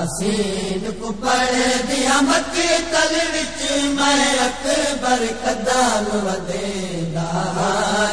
یاسین کو پڑھ دیا مکی تل وچ میں اکبر قدم ودے دا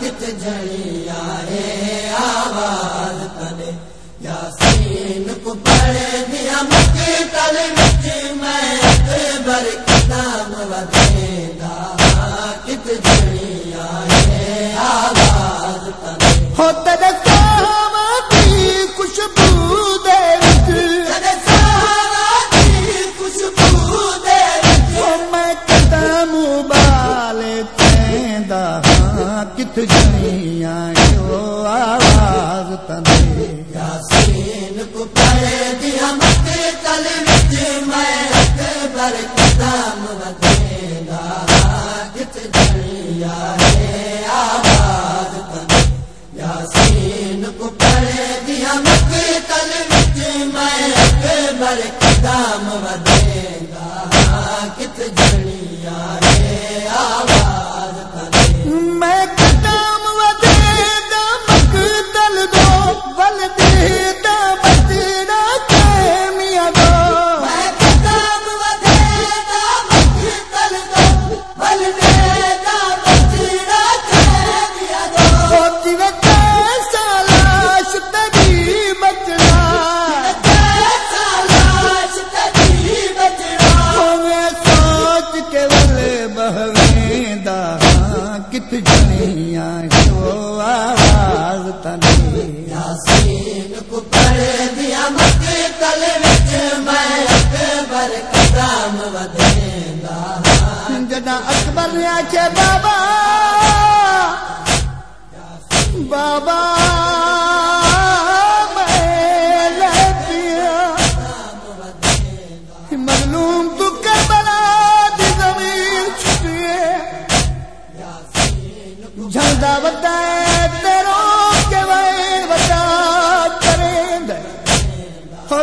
کت جڑی آئے کت آواز یاسین کو پڑے دیا مکے تل میں اکبر قدم گا کت جنی آئے آواز تنے یاسین کو پڑے دیا مکے تل میں اکبر قدم ودے گا کت جنی آئے آواز میں کت جنی آئیو آواز تنے یاسین کو پڑھ دیا مکے تل وچ میں اکبر قدم ودیندا جدا اکبر آخے بابا بابا۔ جھلدا ودا کے وین کریں دے ہو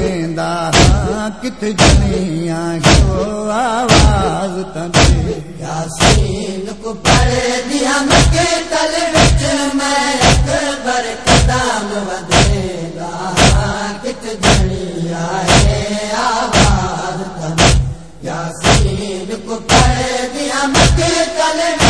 تجھے دیا یاسین کو دا پڑھ کت آواز تنے یاسین کو پڑھ دیا مکے تل وچ میں اکبر قدم ودے گا کت جنی آئے آواز تن یاسین کو پڑھ دیا مکے تل